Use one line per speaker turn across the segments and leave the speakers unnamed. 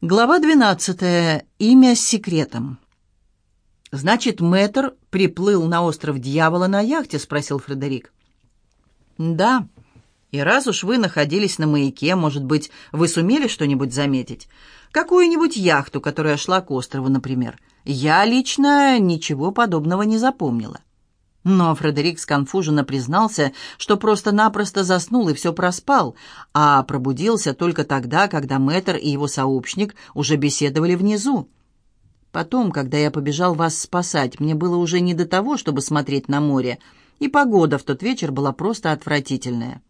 Глава 12. Имя с секретом. «Значит, мэтр приплыл на остров Дьявола на яхте?» — спросил Фредерик. «Да. И раз уж вы находились на маяке, может быть, вы сумели что-нибудь заметить? Какую-нибудь яхту, которая шла к острову, например. Я лично ничего подобного не запомнила». Но Фредерик сконфуженно признался, что просто-напросто заснул и все проспал, а пробудился только тогда, когда мэтр и его сообщник уже беседовали внизу. Потом, когда я побежал вас спасать, мне было уже не до того, чтобы смотреть на море, и погода в тот вечер была просто отвратительная.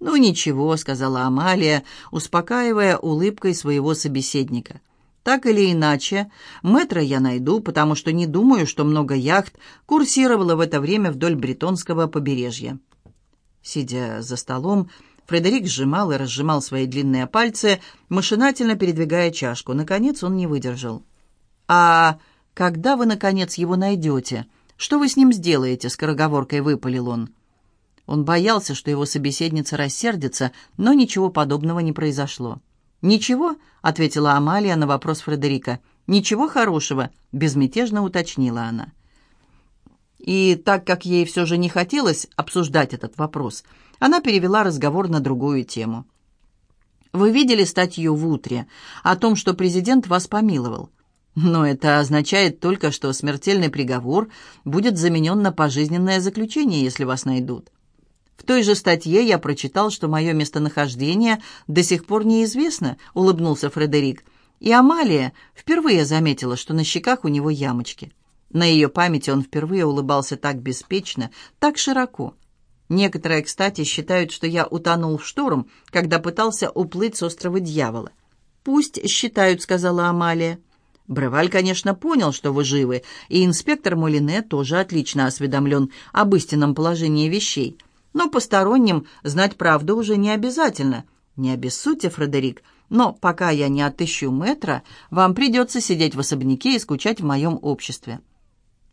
«Ну ничего», — сказала Амалия, успокаивая улыбкой своего собеседника. — так или иначе, метро я найду, потому что не думаю, что много яхт курсировало в это время вдоль бретонского побережья. Сидя за столом, Фредерик сжимал и разжимал свои длинные пальцы, машинально передвигая чашку. Наконец он не выдержал. «А когда вы, наконец, его найдете? Что вы с ним сделаете?» — скороговоркой выпалил он. Он боялся, что его собеседница рассердится, но ничего подобного не произошло. «Ничего», — ответила Амалия на вопрос Фредерика. «Ничего хорошего», — безмятежно уточнила она. И так как ей все же не хотелось обсуждать этот вопрос, она перевела разговор на другую тему. «Вы видели статью в «Утре» о том, что президент вас помиловал? Но это означает только, что смертельный приговор будет заменен на пожизненное заключение, если вас найдут. В той же статье я прочитал, что мое местонахождение до сих пор неизвестно, улыбнулся Фредерик. И Амалия впервые заметила, что на щеках у него ямочки. На ее памяти он впервые улыбался так беспечно, так широко. Некоторые, кстати, считают, что я утонул в шторм, когда пытался уплыть с острова Дьявола. «Пусть считают», — сказала Амалия. Бреваль, конечно, понял, что вы живы, и инспектор Молине тоже отлично осведомлен об истинном положении вещей. Но посторонним знать правду уже не обязательно. Не обессудьте, Фредерик, но пока я не отыщу метра, вам придется сидеть в особняке и скучать в моем обществе».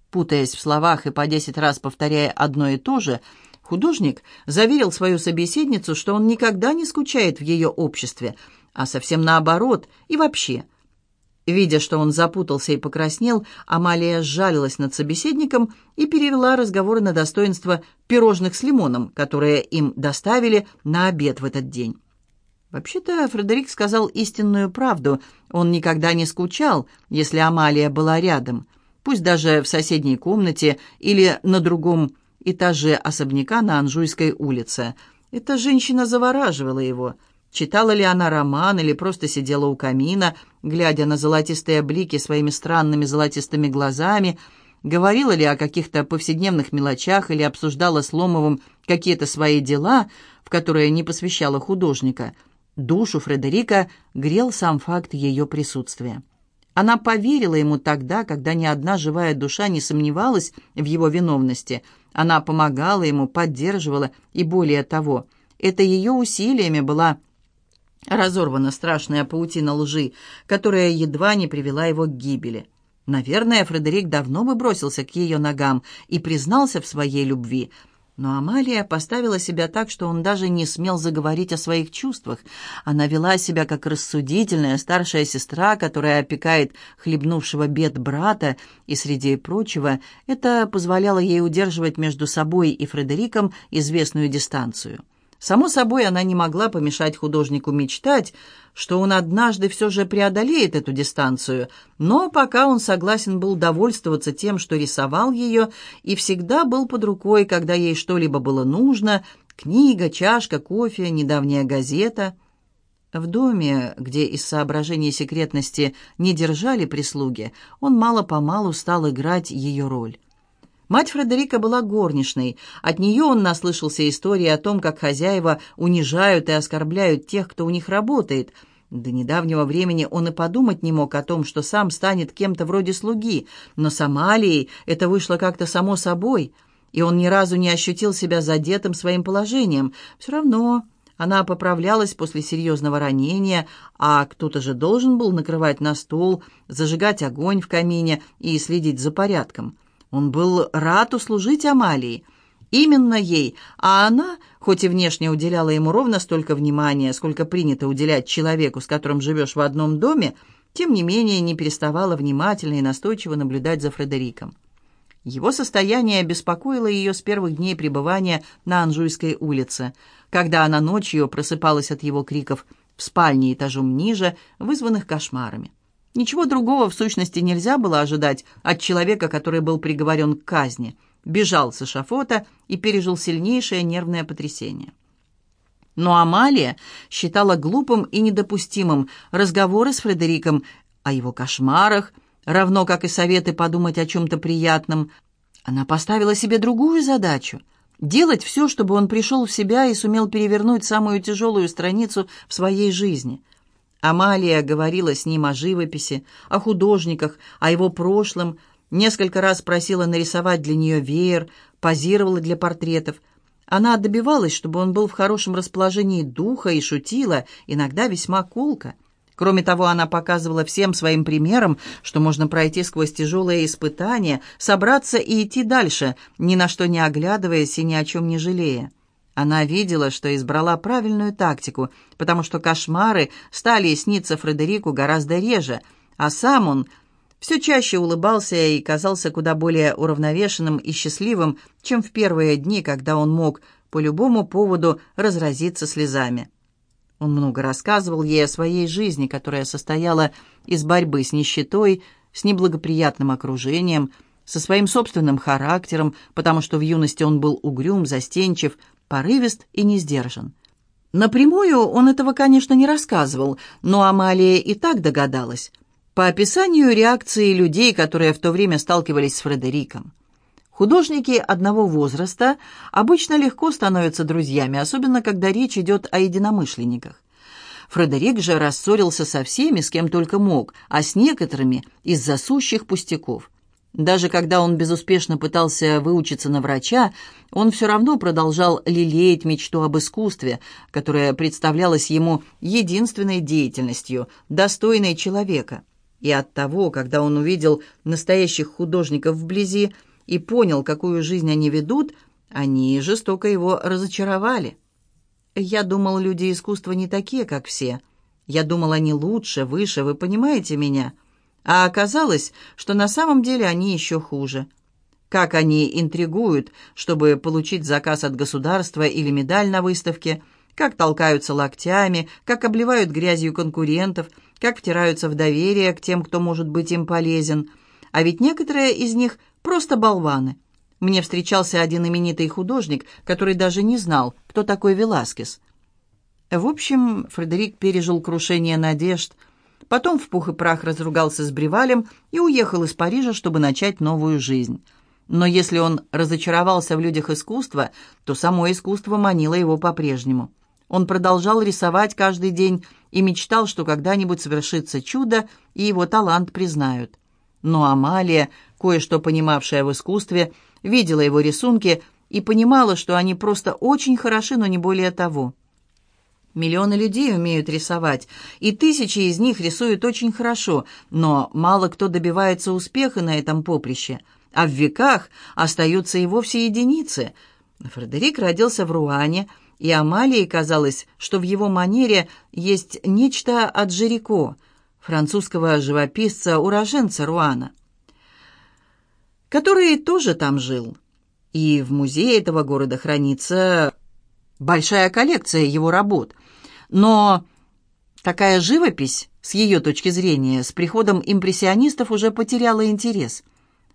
Путаясь в словах и по десять раз повторяя одно и то же, художник заверил свою собеседницу, что он никогда не скучает в ее обществе, а совсем наоборот и вообще – Видя, что он запутался и покраснел, Амалия сжалилась над собеседником и перевела разговор на достоинство пирожных с лимоном, которые им доставили на обед в этот день. Вообще-то Фредерик сказал истинную правду. Он никогда не скучал, если Амалия была рядом, пусть даже в соседней комнате или на другом этаже особняка на Анжуйской улице. Эта женщина завораживала его – Читала ли она роман или просто сидела у камина, глядя на золотистые блики своими странными золотистыми глазами, говорила ли о каких-то повседневных мелочах или обсуждала с Ломовым какие-то свои дела, в которые не посвящала художника. Душу Фредерика грел сам факт ее присутствия. Она поверила ему тогда, когда ни одна живая душа не сомневалась в его виновности. Она помогала ему, поддерживала, и более того, это ее усилиями была Разорвана страшная паутина лжи, которая едва не привела его к гибели. Наверное, Фредерик давно бы бросился к ее ногам и признался в своей любви. Но Амалия поставила себя так, что он даже не смел заговорить о своих чувствах. Она вела себя как рассудительная старшая сестра, которая опекает хлебнувшего бед брата, и, среди прочего, это позволяло ей удерживать между собой и Фредериком известную дистанцию. Само собой, она не могла помешать художнику мечтать, что он однажды все же преодолеет эту дистанцию, но пока он согласен был довольствоваться тем, что рисовал ее, и всегда был под рукой, когда ей что-либо было нужно, книга, чашка, кофе, недавняя газета. В доме, где из соображений секретности не держали прислуги, он мало-помалу стал играть ее роль. Мать Фредерика была горничной. От нее он наслышался истории о том, как хозяева унижают и оскорбляют тех, кто у них работает. До недавнего времени он и подумать не мог о том, что сам станет кем-то вроде слуги, но с Амалией это вышло как-то само собой, и он ни разу не ощутил себя задетым своим положением. Все равно она поправлялась после серьезного ранения, а кто-то же должен был накрывать на стол, зажигать огонь в камине и следить за порядком. Он был рад услужить Амалии, именно ей, а она, хоть и внешне уделяла ему ровно столько внимания, сколько принято уделять человеку, с которым живешь в одном доме, тем не менее не переставала внимательно и настойчиво наблюдать за Фредериком. Его состояние беспокоило ее с первых дней пребывания на Анжуйской улице, когда она ночью просыпалась от его криков в спальне этажом ниже, вызванных кошмарами. Ничего другого в сущности нельзя было ожидать от человека, который был приговорен к казни, бежал с эшафота и пережил сильнейшее нервное потрясение. Но Амалия считала глупым и недопустимым разговоры с Фредериком о его кошмарах, равно как и советы подумать о чем-то приятном. Она поставила себе другую задачу — делать все, чтобы он пришел в себя и сумел перевернуть самую тяжелую страницу в своей жизни. Амалия говорила с ним о живописи, о художниках, о его прошлом, несколько раз просила нарисовать для нее веер, позировала для портретов — она добивалась, чтобы он был в хорошем расположении духа и шутила, иногда весьма колко. Кроме того, она показывала всем своим примером, что можно пройти сквозь тяжелые испытания, собраться и идти дальше, ни на что не оглядываясь и ни о чем не жалея. Она видела, что избрала правильную тактику, потому что кошмары стали сниться Фредерику гораздо реже, а сам он все чаще улыбался и казался куда более уравновешенным и счастливым, чем в первые дни, когда он мог по любому поводу разразиться слезами. Он много рассказывал ей о своей жизни, которая состояла из борьбы с нищетой, с неблагоприятным окружением, со своим собственным характером, потому что в юности он был угрюм, застенчив, порывист и не сдержан. Напрямую он этого, конечно, не рассказывал, но Амалия и так догадалась по описанию реакции людей, которые в то время сталкивались с Фредериком. Художники одного возраста обычно легко становятся друзьями, особенно когда речь идет о единомышленниках. Фредерик же рассорился со всеми, с кем только мог, а с некоторыми из-за сущих пустяков. Даже когда он безуспешно пытался выучиться на врача, он все равно продолжал лелеять мечту об искусстве, которая представлялась ему единственной деятельностью, достойной человека. И от того, когда он увидел настоящих художников вблизи и понял, какую жизнь они ведут, они жестоко его разочаровали. Я думал, люди искусства не такие, как все. Я думал, они лучше, выше, вы понимаете меня? А оказалось, что на самом деле они еще хуже. Как они интригуют, чтобы получить заказ от государства или медаль на выставке, как толкаются локтями, как обливают грязью конкурентов – как втираются в доверие к тем, кто может быть им полезен. А ведь некоторые из них просто болваны. Мне встречался один именитый художник, который даже не знал, кто такой Веласкес. В общем, Фредерик пережил крушение надежд, потом в пух и прах разругался с Бревалем и уехал из Парижа, чтобы начать новую жизнь. Но если он разочаровался в людях искусства, то само искусство манило его по-прежнему. Он продолжал рисовать каждый день и мечтал, что когда-нибудь совершится чудо, и его талант признают. Но Амалия, кое-что понимавшая в искусстве, видела его рисунки и понимала, что они просто очень хороши, но не более того. Миллионы людей умеют рисовать, и тысячи из них рисуют очень хорошо, но мало кто добивается успеха на этом поприще, а в веках остаются и вовсе единицы. Фредерик родился в Руане, и Амалии казалось, что в его манере есть нечто от Жирико, французского живописца-уроженца Руана, который тоже там жил. И в музее этого города хранится большая коллекция его работ. Но такая живопись, с ее точки зрения, с приходом импрессионистов уже потеряла интерес.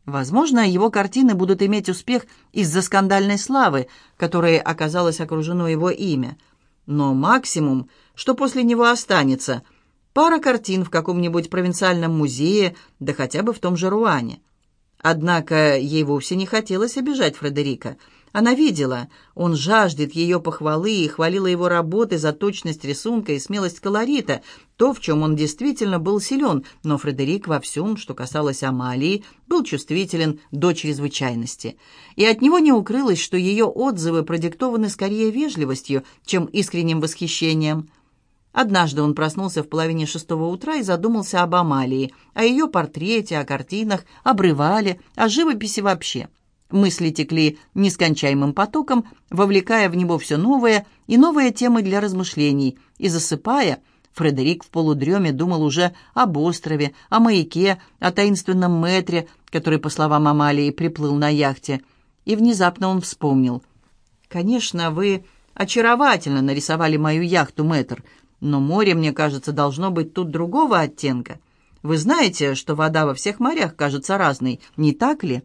Возможно, его картины будут иметь успех из-за скандальной славы, которой оказалось окружено его имя. Но максимум, что после него останется, пара картин в каком-нибудь провинциальном музее, да хотя бы в том же Руане. Однако ей вовсе не хотелось обижать Фредерика – она видела, он жаждет ее похвалы и хвалила его работы за точность рисунка и смелость колорита, то, в чем он действительно был силен, но Фредерик во всем, что касалось Амалии, был чувствителен до чрезвычайности. И от него не укрылось, что ее отзывы продиктованы скорее вежливостью, чем искренним восхищением. Однажды он проснулся в половине шестого утра и задумался об Амалии, о ее портрете, о картинах, о Брывале, о живописи вообще – Мысли текли нескончаемым потоком, вовлекая в него все новые и новые темы для размышлений, и засыпая, Фредерик в полудреме думал уже об острове, о маяке, о таинственном метре, который, по словам Амалии, приплыл на яхте. И внезапно он вспомнил. «Конечно, вы очаровательно нарисовали мою яхту, мэтр, но море, мне кажется, должно быть тут другого оттенка. Вы знаете, что вода во всех морях кажется разной, не так ли?»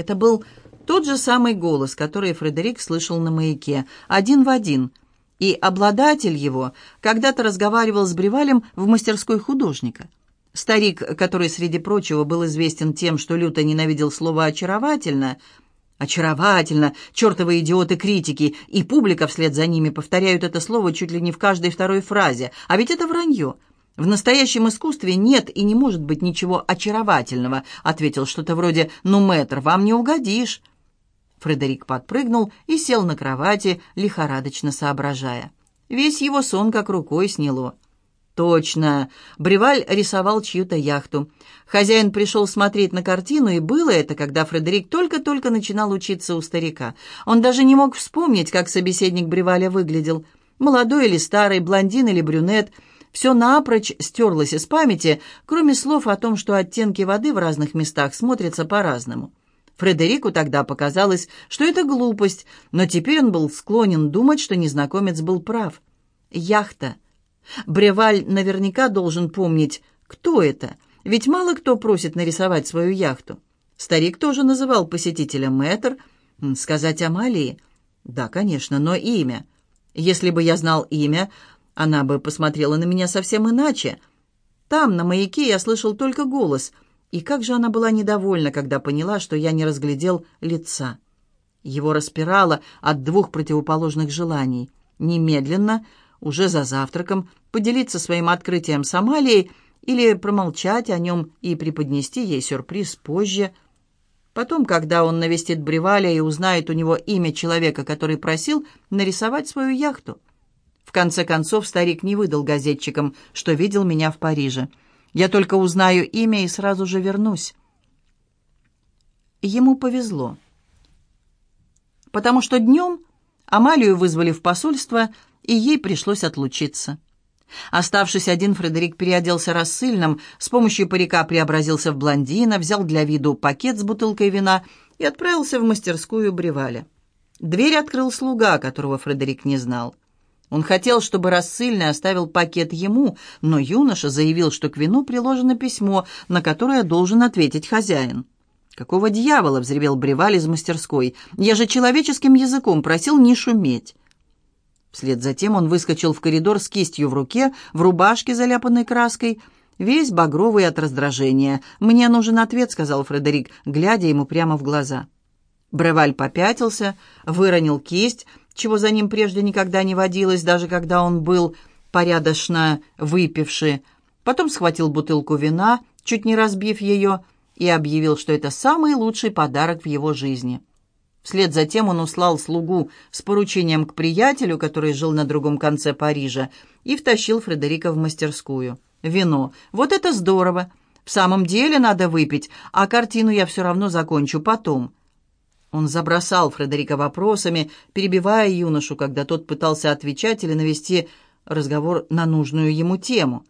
Это был тот же самый голос, который Фредерик слышал на маяке, один в один — и обладатель его когда-то разговаривал с Бревалем в мастерской художника. Старик, который, среди прочего, был известен тем, что люто ненавидел слово «очаровательно», «Очаровательно! Чертовы идиоты-критики!» И публика вслед за ними повторяют это слово чуть ли не в каждой второй фразе. А ведь это вранье. «В настоящем искусстве нет и не может быть ничего очаровательного», ответил что-то вроде «Ну, мэтр, вам не угодишь». Фредерик подпрыгнул и сел на кровати, лихорадочно соображая. Весь его сон как рукой сняло. Точно. Бреваль рисовал чью-то яхту. Хозяин пришел смотреть на картину, и было это, когда Фредерик только-только начинал учиться у старика. Он даже не мог вспомнить, как собеседник Бреваля выглядел. Молодой или старый, блондин или брюнет. Все напрочь стерлось из памяти, кроме слов о том, что оттенки воды в разных местах смотрятся по-разному. Фредерику тогда показалось, что это глупость, но теперь он был склонен думать, что незнакомец был прав. Яхта. Бреваль наверняка должен помнить, кто это, ведь мало кто просит нарисовать свою яхту. Старик тоже называл посетителя мэтр. Сказать Амалии? Да, конечно, но имя. Если бы я знал имя, она бы посмотрела на меня совсем иначе. Там, на маяке, я слышал только голос — и как же она была недовольна, когда поняла, что я не разглядел лица. Его распирало от двух противоположных желаний. Немедленно, уже за завтраком, поделиться своим открытием с Амалией или промолчать о нем и преподнести ей сюрприз позже. Потом, когда он навестит Бреваля и узнает у него имя человека, который просил нарисовать свою яхту. В конце концов, старик не выдал газетчикам, что видел меня в Париже. Я только узнаю имя и сразу же вернусь. Ему повезло. Потому что днем Амалию вызвали в посольство, и ей пришлось отлучиться. Оставшись один, Фредерик переоделся рассыльным, с помощью парика преобразился в блондина, взял для виду пакет с бутылкой вина и отправился в мастерскую Бреваля. Дверь открыл слуга, которого Фредерик не знал. Он хотел, чтобы рассыльный оставил пакет ему, но юноша заявил, что к вину приложено письмо, на которое должен ответить хозяин. «Какого дьявола?» — взревел Бреваль из мастерской. «Я же человеческим языком просил не шуметь». Вслед за тем он выскочил в коридор с кистью в руке, в рубашке, заляпанной краской, весь багровый от раздражения. «Мне нужен ответ», — сказал Фредерик, глядя ему прямо в глаза. Бреваль попятился, выронил кисть, чего за ним прежде никогда не водилось, даже когда он был порядочно выпивший. Потом схватил бутылку вина, чуть не разбив ее, и объявил, что это самый лучший подарок в его жизни. Вслед за тем он услал слугу с поручением к приятелю, который жил на другом конце Парижа, и втащил Фредерика в мастерскую. «Вино. Вот это здорово! В самом деле надо выпить, а картину я все равно закончу потом». Он забросал Фредерика вопросами, перебивая юношу, когда тот пытался отвечать или навести разговор на нужную ему тему.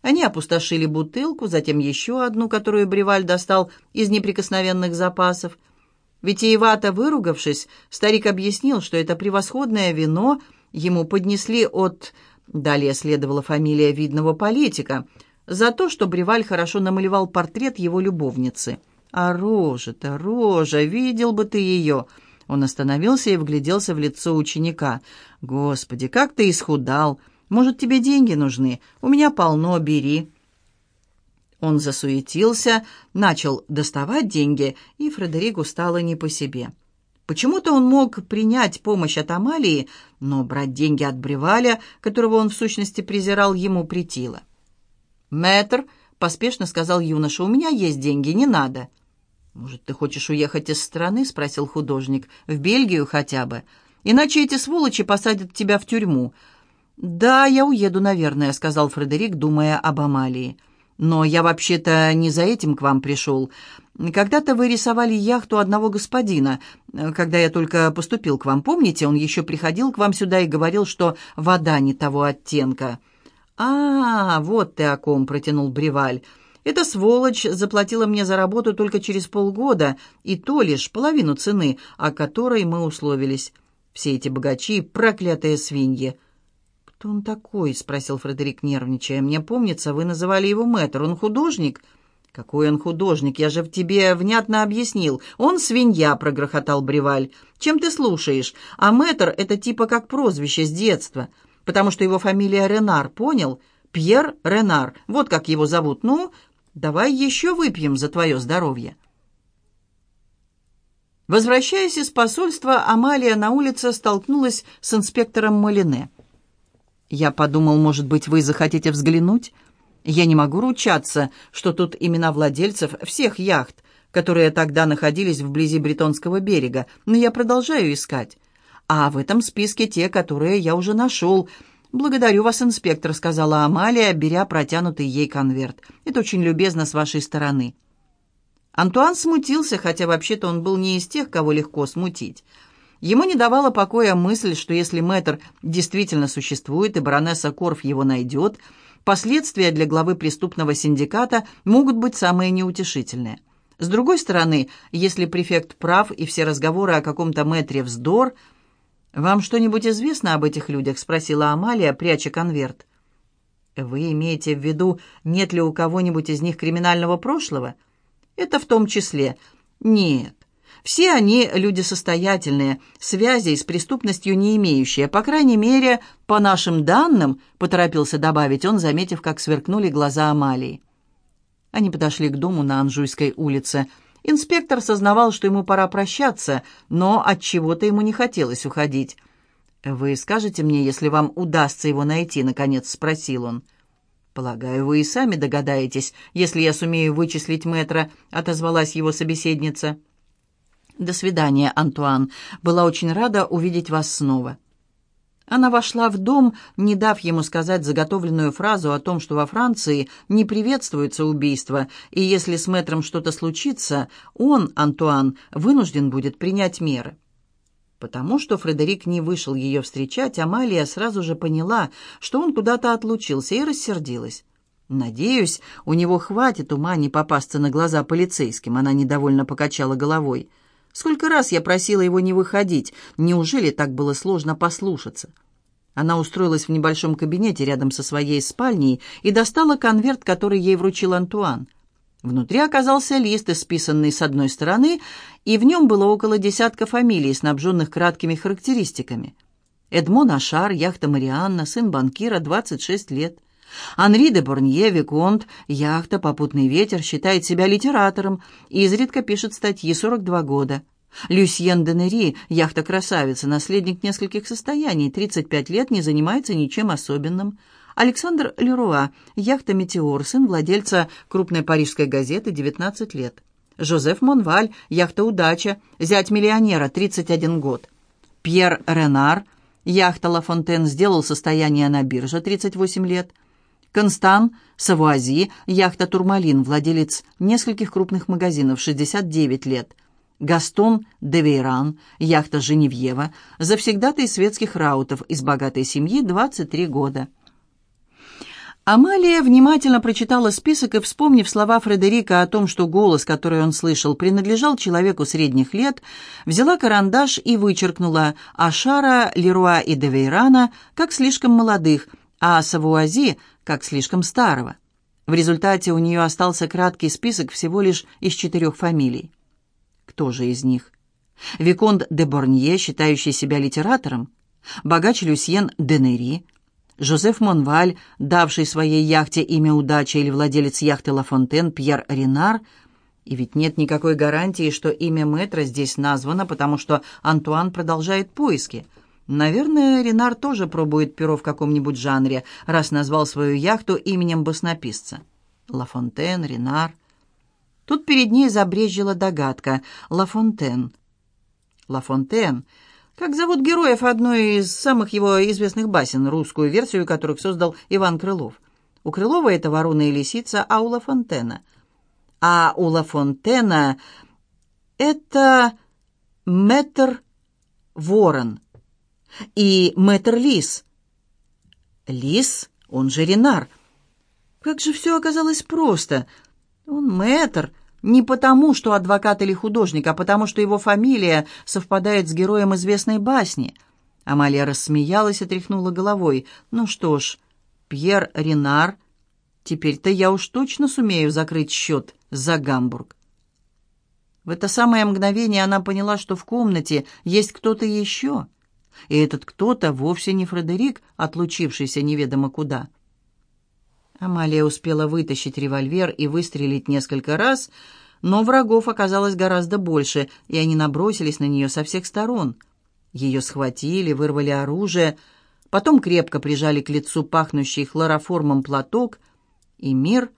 Они опустошили бутылку, затем еще одну, которую Бреваль достал из неприкосновенных запасов. Витиевато выругавшись, старик объяснил, что это превосходное вино ему поднесли от... Далее следовала фамилия видного политика, за то, что Бреваль хорошо намалевал портрет его любовницы — «А рожа-то, рожа, видел бы ты ее!» Он остановился и вгляделся в лицо ученика. «Господи, как ты исхудал! Может, тебе деньги нужны? У меня полно, бери!» Он засуетился, начал доставать деньги, и Фредерику стало не по себе. Почему-то он мог принять помощь от Амалии, но брать деньги от Бреваля, которого он в сущности презирал, ему притило. «Мэтр», — поспешно сказал юноша, — «у меня есть деньги, не надо». «Может, ты хочешь уехать из страны?» — спросил художник. «В Бельгию хотя бы. Иначе эти сволочи посадят тебя в тюрьму». «Да, я уеду, наверное», — сказал Фредерик, думая об Амалии. «Но я вообще-то не за этим к вам пришел. Когда-то вы рисовали яхту одного господина. Когда я только поступил к вам, помните, он еще приходил к вам сюда и говорил, что вода не того оттенка». «А, вот ты о ком», — протянул Бреваль. «Эта сволочь заплатила мне за работу только через полгода, и то лишь половину цены, о которой мы условились. Все эти богачи — проклятые свиньи». «Кто он такой?» — спросил Фредерик, нервничая. «Мне помнится, вы называли его мэтр. Он художник?» «Какой он художник? Я же в тебе внятно объяснил. Он свинья», — прогрохотал Бреваль. «Чем ты слушаешь? А мэтр — это типа как прозвище с детства, потому что его фамилия Ренар, понял? Пьер Ренар. Вот как его зовут. Ну, давай еще выпьем за твое здоровье». Возвращаясь из посольства, Амалия на улице столкнулась с инспектором Малине. «Я подумал, может быть, вы захотите взглянуть?» Я не могу ручаться, что тут имена владельцев всех яхт, которые тогда находились вблизи Бретонского берега, но я продолжаю искать. А в этом списке те, которые я уже нашел. «Благодарю вас, инспектор», — сказала Амалия, беря протянутый ей конверт. «Это очень любезно с вашей стороны». Антуан смутился, хотя вообще-то он был не из тех, кого легко смутить. Ему не давала покоя мысль, что если мэтр действительно существует и баронесса Корф его найдет — Последствия для главы преступного синдиката могут быть самые неутешительные. С другой стороны, если префект прав и все разговоры о каком-то мэтре вздор... «Вам что-нибудь известно об этих людях?» — спросила Амалия, пряча конверт. «Вы имеете в виду, нет ли у кого-нибудь из них криминального прошлого?» «Это в том числе». «Нет, все они люди состоятельные, связей с преступностью не имеющие, по крайней мере, по нашим данным, поторопился добавить он, заметив, как сверкнули глаза Амалии. Они подошли к дому на Анжуйской улице. Инспектор сознавал, что ему пора прощаться, но от чего-то ему не хотелось уходить. Вы скажете мне, если вам удастся его найти, наконец спросил он. Полагаю, вы и сами догадаетесь, если я сумею вычислить метра, отозвалась его собеседница. «До свидания, Антуан. Была очень рада увидеть вас снова». Она вошла в дом, не дав ему сказать заготовленную фразу о том, что во Франции не приветствуется убийство, и если с мэтром что-то случится, он, Антуан, вынужден будет принять меры. Потому что Фредерик не вышел ее встречать, Амалия сразу же поняла, что он куда-то отлучился, и рассердилась. «Надеюсь, у него хватит ума не попасться на глаза полицейским», она недовольно покачала головой. Сколько раз я просила его не выходить. Неужели так было сложно послушаться? Она устроилась в небольшом кабинете рядом со своей спальней и достала конверт, который ей вручил Антуан. Внутри оказался лист, исписанный с одной стороны, и в нем было около десятка фамилий, снабженных краткими характеристиками. Эдмон Ашар, яхта Марианна, сын банкира, 26 лет. Анри де Борнье, Виконт, яхта «Попутный ветер» считает себя литератором и изредка пишет статьи 42 года. Люсьен де Нери, яхта «Красавица», наследник нескольких состояний, 35 лет, не занимается ничем особенным. Александр Леруа, яхта «Метеор», сын владельца крупной парижской газеты, 19 лет. Жозеф Монваль, яхта «Удача», зять миллионера, 31 год. Пьер Ренар, яхта «Ла Фонтен» сделал состояние на бирже, 38 лет. Констан Савуази, яхта «Турмалин», владелец нескольких крупных магазинов, 69 лет. Гастон де Вейран, яхта «Женевьева», завсегдатый светских раутов из богатой семьи, 23 года. Амалия внимательно прочитала список и, вспомнив слова Фредерика о том, что голос, который он слышал, принадлежал человеку средних лет, взяла карандаш и вычеркнула Ашара, Леруа и Девейрана как слишком молодых, а Савуази как слишком старого. В результате у нее остался краткий список всего лишь из четырех фамилий. Кто же из них? Виконт де Борнье, считающий себя литератором, богач Люсьен Денери, Жозеф Монваль, давший своей яхте имя «Удача» или владелец яхты «Ла Фонтен» Пьер Ренар, и ведь нет никакой гарантии, что имя мэтра здесь названо, потому что Антуан продолжает поиски – Наверное, Ренар тоже пробует перо в каком-нибудь жанре, раз назвал свою яхту именем баснописца. Ла Фонтен, Ренар. Тут перед ней забрежила догадка. Ла Фонтен. Ла Фонтен. Как зовут героев одной из самых его известных басен, русскую версию которых создал Иван Крылов. У Крылова это ворона и лисица, а у Ла Фонтена. А у Ла Фонтена это метр ворон — и мэтр Лис. Лис Он же Ренар. Как же все оказалось просто. Он мэтр, не потому, что адвокат или художник, а потому, что его фамилия совпадает с героем известной басни. Амалия рассмеялась и тряхнула головой. «Ну что ж, Пьер Ренар, теперь-то я уж точно сумею закрыть счет за Гамбург». В это самое мгновение она поняла, что в комнате есть кто-то еще. И этот кто-то вовсе не Фредерик, отлучившийся неведомо куда. Амалия успела вытащить револьвер и выстрелить несколько раз, но врагов оказалось гораздо больше, и они набросились на нее со всех сторон. Ее схватили, вырвали оружие, потом крепко прижали к лицу пахнущий хлороформом платок, и мир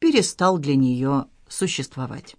перестал для нее существовать.